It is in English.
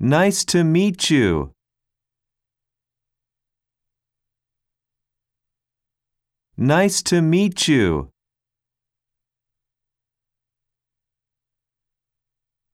Nice to meet you. Nice to meet you.